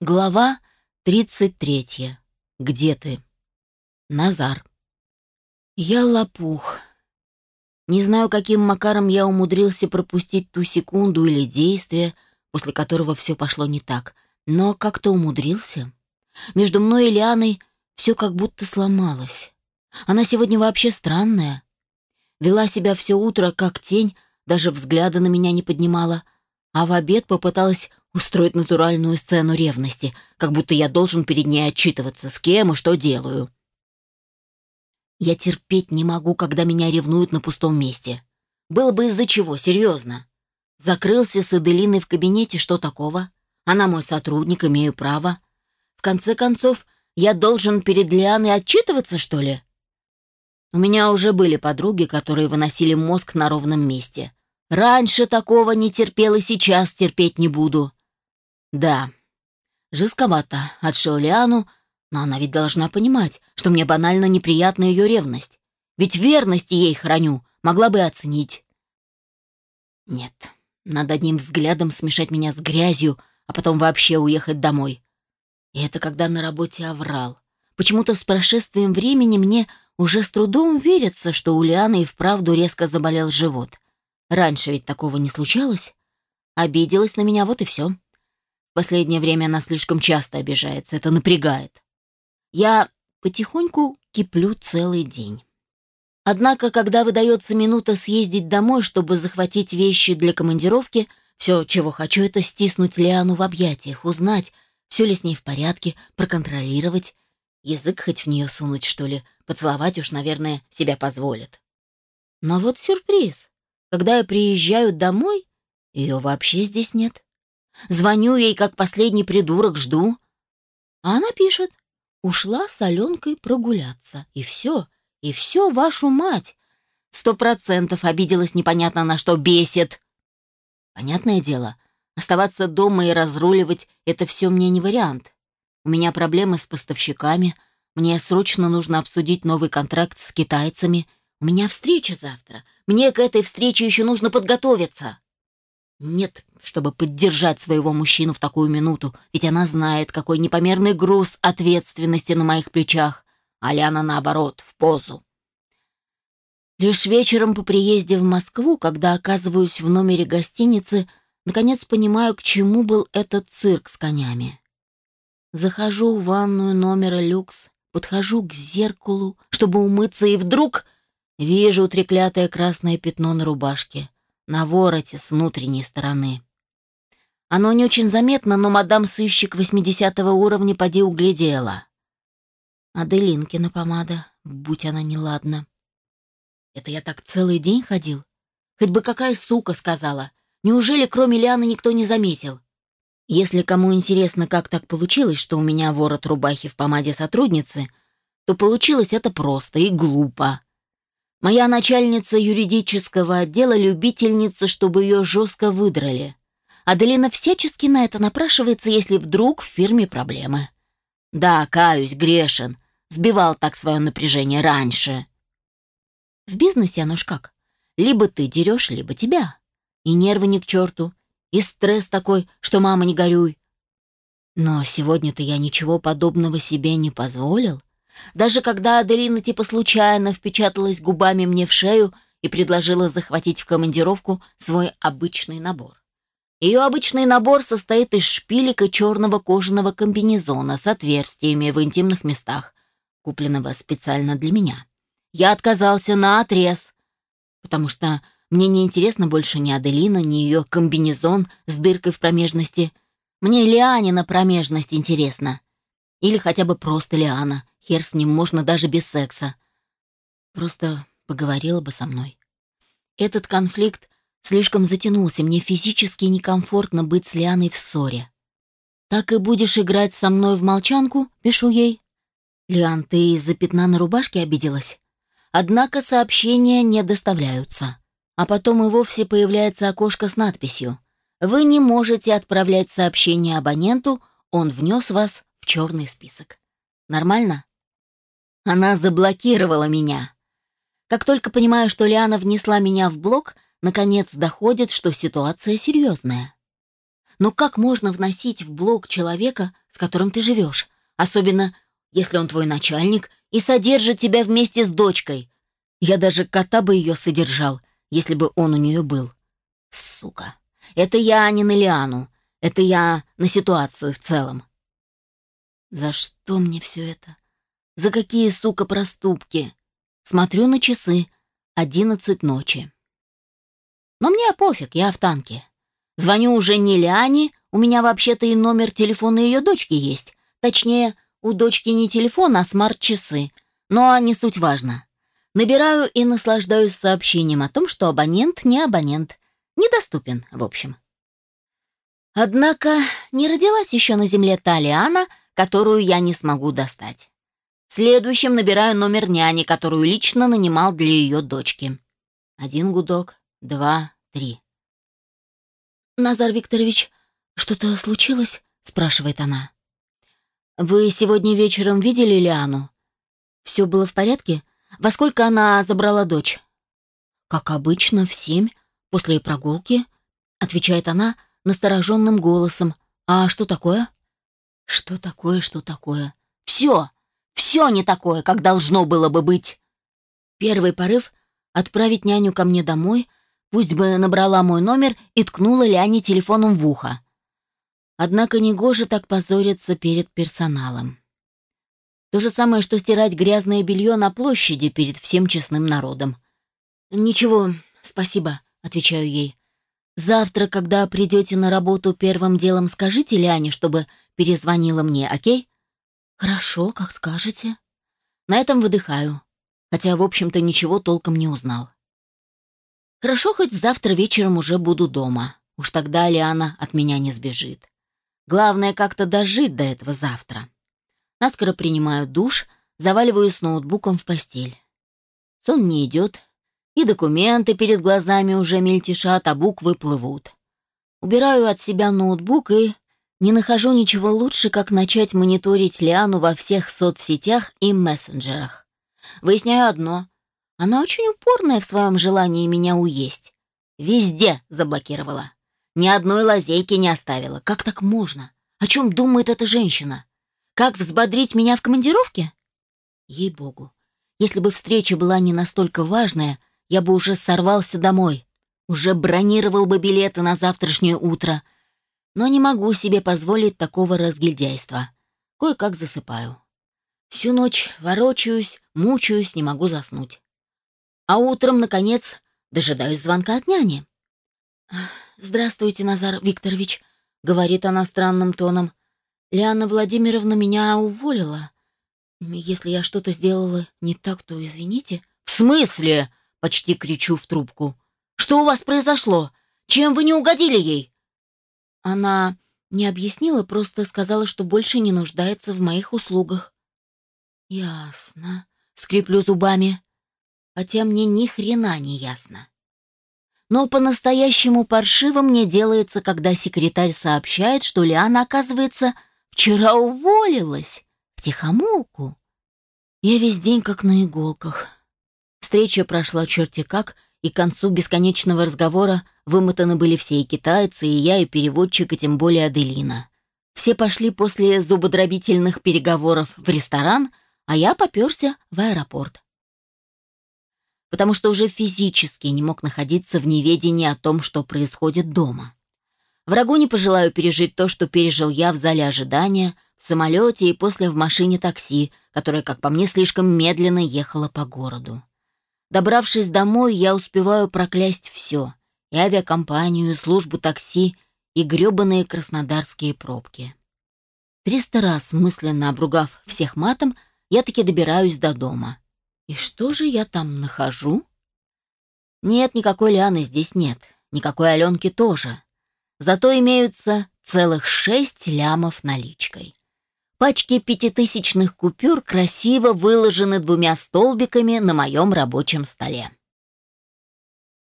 Глава 33. Где ты? Назар. Я лопух. Не знаю, каким макаром я умудрился пропустить ту секунду или действие, после которого все пошло не так, но как-то умудрился. Между мной и Лианой все как будто сломалось. Она сегодня вообще странная. Вела себя все утро как тень, даже взгляда на меня не поднимала, а в обед попыталась устроить натуральную сцену ревности, как будто я должен перед ней отчитываться, с кем и что делаю. Я терпеть не могу, когда меня ревнуют на пустом месте. Было бы из-за чего, серьезно. Закрылся с Эделиной в кабинете, что такого? Она мой сотрудник, имею право. В конце концов, я должен перед Лианой отчитываться, что ли? У меня уже были подруги, которые выносили мозг на ровном месте. Раньше такого не терпел и сейчас терпеть не буду. Да, жестковато отшил Лиану, но она ведь должна понимать, что мне банально неприятна ее ревность. Ведь верность ей храню, могла бы оценить. Нет, надо одним взглядом смешать меня с грязью, а потом вообще уехать домой. И это когда на работе оврал. Почему-то с прошествием времени мне уже с трудом верится, что у Лианы и вправду резко заболел живот. Раньше ведь такого не случалось. Обиделась на меня, вот и все последнее время она слишком часто обижается, это напрягает. Я потихоньку киплю целый день. Однако, когда выдается минута съездить домой, чтобы захватить вещи для командировки, все, чего хочу, это стиснуть Лиану в объятиях, узнать, все ли с ней в порядке, проконтролировать. Язык хоть в нее сунуть, что ли, поцеловать уж, наверное, себя позволит. Но вот сюрприз. Когда я приезжаю домой, ее вообще здесь нет. Звоню ей, как последний придурок, жду. А она пишет. Ушла с Аленкой прогуляться. И все. И все, вашу мать. Сто процентов обиделась непонятно на что, бесит. Понятное дело, оставаться дома и разруливать — это все мне не вариант. У меня проблемы с поставщиками, мне срочно нужно обсудить новый контракт с китайцами. У меня встреча завтра. Мне к этой встрече еще нужно подготовиться. Нет, чтобы поддержать своего мужчину в такую минуту, ведь она знает, какой непомерный груз ответственности на моих плечах. А Ляна, наоборот, в позу. Лишь вечером по приезде в Москву, когда оказываюсь в номере гостиницы, наконец понимаю, к чему был этот цирк с конями. Захожу в ванную номера люкс, подхожу к зеркалу, чтобы умыться, и вдруг вижу треклятое красное пятно на рубашке на вороте с внутренней стороны. Оно не очень заметно, но мадам-сыщик 80 уровня поди углядела. Аделинкина помада, будь она неладна. Это я так целый день ходил? Хоть бы какая сука сказала. Неужели кроме Лианы никто не заметил? Если кому интересно, как так получилось, что у меня ворот рубахи в помаде сотрудницы, то получилось это просто и глупо. Моя начальница юридического отдела любительница, чтобы ее жестко выдрали. Аделина всячески на это напрашивается, если вдруг в фирме проблемы. Да, каюсь, грешен. Сбивал так свое напряжение раньше. В бизнесе оно ж как. Либо ты дерешь, либо тебя. И нервы ни к черту, и стресс такой, что мама не горюй. Но сегодня-то я ничего подобного себе не позволил. Даже когда Аделина типа случайно впечаталась губами мне в шею и предложила захватить в командировку свой обычный набор. Ее обычный набор состоит из шпилек и черного кожаного комбинезона с отверстиями в интимных местах, купленного специально для меня. Я отказался на отрез, потому что мне не интересно больше ни Аделина, ни ее комбинезон с дыркой в промежности. Мне Лианина промежность интересна. Или хотя бы просто Лиана. Хер с ним можно даже без секса. Просто поговорила бы со мной. Этот конфликт слишком затянулся, мне физически некомфортно быть с Лианой в ссоре. «Так и будешь играть со мной в молчанку?» — пишу ей. «Лиан, ты из-за пятна на рубашке обиделась?» Однако сообщения не доставляются. А потом и вовсе появляется окошко с надписью «Вы не можете отправлять сообщение абоненту, он внес вас в черный список». Нормально? Она заблокировала меня. Как только понимаю, что Лиана внесла меня в блок, наконец доходит, что ситуация серьезная. Но как можно вносить в блог человека, с которым ты живешь? Особенно, если он твой начальник и содержит тебя вместе с дочкой. Я даже кота бы ее содержал, если бы он у нее был. Сука. Это я не на Лиану. Это я на ситуацию в целом. За что мне все это? За какие, сука, проступки? Смотрю на часы. Одиннадцать ночи. Но мне пофиг, я в танке. Звоню уже не Лиане, у меня вообще-то и номер телефона ее дочки есть. Точнее, у дочки не телефон, а смарт-часы. Но не суть важно. Набираю и наслаждаюсь сообщением о том, что абонент не абонент. Недоступен, в общем. Однако не родилась еще на земле та Лиана, которую я не смогу достать. Следующим набираю номер няни, которую лично нанимал для ее дочки. Один гудок, два, три. «Назар Викторович, что-то случилось?» — спрашивает она. «Вы сегодня вечером видели Лиану? Все было в порядке? Во сколько она забрала дочь?» «Как обычно, в семь, после прогулки», — отвечает она настороженным голосом. «А что такое?» «Что такое, что такое?» «Все! Все не такое, как должно было бы быть!» Первый порыв — отправить няню ко мне домой — Пусть бы набрала мой номер и ткнула Ляне телефоном в ухо. Однако негоже так позориться перед персоналом. То же самое, что стирать грязное белье на площади перед всем честным народом. «Ничего, спасибо», — отвечаю ей. «Завтра, когда придете на работу, первым делом скажите Ляне, чтобы перезвонила мне, окей?» «Хорошо, как скажете». На этом выдыхаю, хотя, в общем-то, ничего толком не узнал. Хорошо, хоть завтра вечером уже буду дома. Уж тогда Лиана от меня не сбежит. Главное, как-то дожить до этого завтра. Наскоро принимаю душ, заваливаю с ноутбуком в постель. Сон не идет, и документы перед глазами уже мельтешат, а буквы плывут. Убираю от себя ноутбук и не нахожу ничего лучше, как начать мониторить Лиану во всех соцсетях и мессенджерах. Выясняю одно. Она очень упорная в своем желании меня уесть. Везде заблокировала. Ни одной лазейки не оставила. Как так можно? О чем думает эта женщина? Как взбодрить меня в командировке? Ей-богу, если бы встреча была не настолько важная, я бы уже сорвался домой. Уже бронировал бы билеты на завтрашнее утро. Но не могу себе позволить такого разгильдяйства. Кое-как засыпаю. Всю ночь ворочаюсь, мучаюсь, не могу заснуть. А утром, наконец, дожидаюсь звонка от няни. «Здравствуйте, Назар Викторович», — говорит она странным тоном. «Лиана Владимировна меня уволила. Если я что-то сделала не так, то извините». «В смысле?» — почти кричу в трубку. «Что у вас произошло? Чем вы не угодили ей?» Она не объяснила, просто сказала, что больше не нуждается в моих услугах. «Ясно», — скреплю зубами хотя мне ни хрена не ясно. Но по-настоящему паршиво мне делается, когда секретарь сообщает, что Лиана, оказывается, вчера уволилась в тихомолку. Я весь день как на иголках. Встреча прошла черти как, и к концу бесконечного разговора вымотаны были все и китайцы, и я, и переводчик, и тем более Аделина. Все пошли после зубодробительных переговоров в ресторан, а я попёрся в аэропорт потому что уже физически не мог находиться в неведении о том, что происходит дома. Врагу не пожелаю пережить то, что пережил я в зале ожидания, в самолете и после в машине такси, которая, как по мне, слишком медленно ехала по городу. Добравшись домой, я успеваю проклясть все — и авиакомпанию, и службу такси, и грёбаные краснодарские пробки. Триста раз мысленно обругав всех матом, я таки добираюсь до дома. И что же я там нахожу? Нет, никакой Лианы здесь нет. Никакой Аленки тоже. Зато имеются целых шесть лямов наличкой. Пачки пятитысячных купюр красиво выложены двумя столбиками на моем рабочем столе.